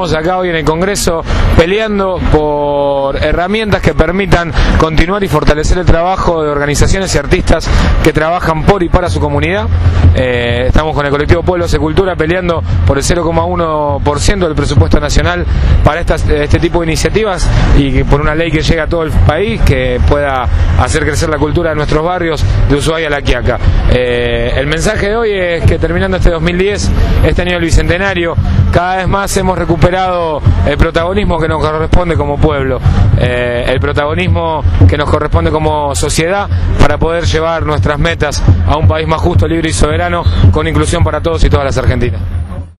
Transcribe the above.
estamos acá hoy en el Congreso peleando por herramientas que permitan continuar y fortalecer el trabajo de organizaciones y artistas que trabajan por y para su comunidad. Eh, estamos con el colectivo Pueblos de Cultura peleando por el 0,1% del presupuesto nacional para este tipo de iniciativas y por una ley que llegue a todo el país que pueda hacer crecer la cultura de nuestros barrios de Ushuaia a La Quiaca. Eh, el mensaje de hoy es que terminando este 2010, este año del Bicentenario, cada vez más hemos recuperado el protagonismo que nos corresponde como pueblo, eh, el protagonismo que nos corresponde como sociedad para poder llevar nuestras metas a un país más justo, libre y soberano con inclusión para todos y todas las argentinas.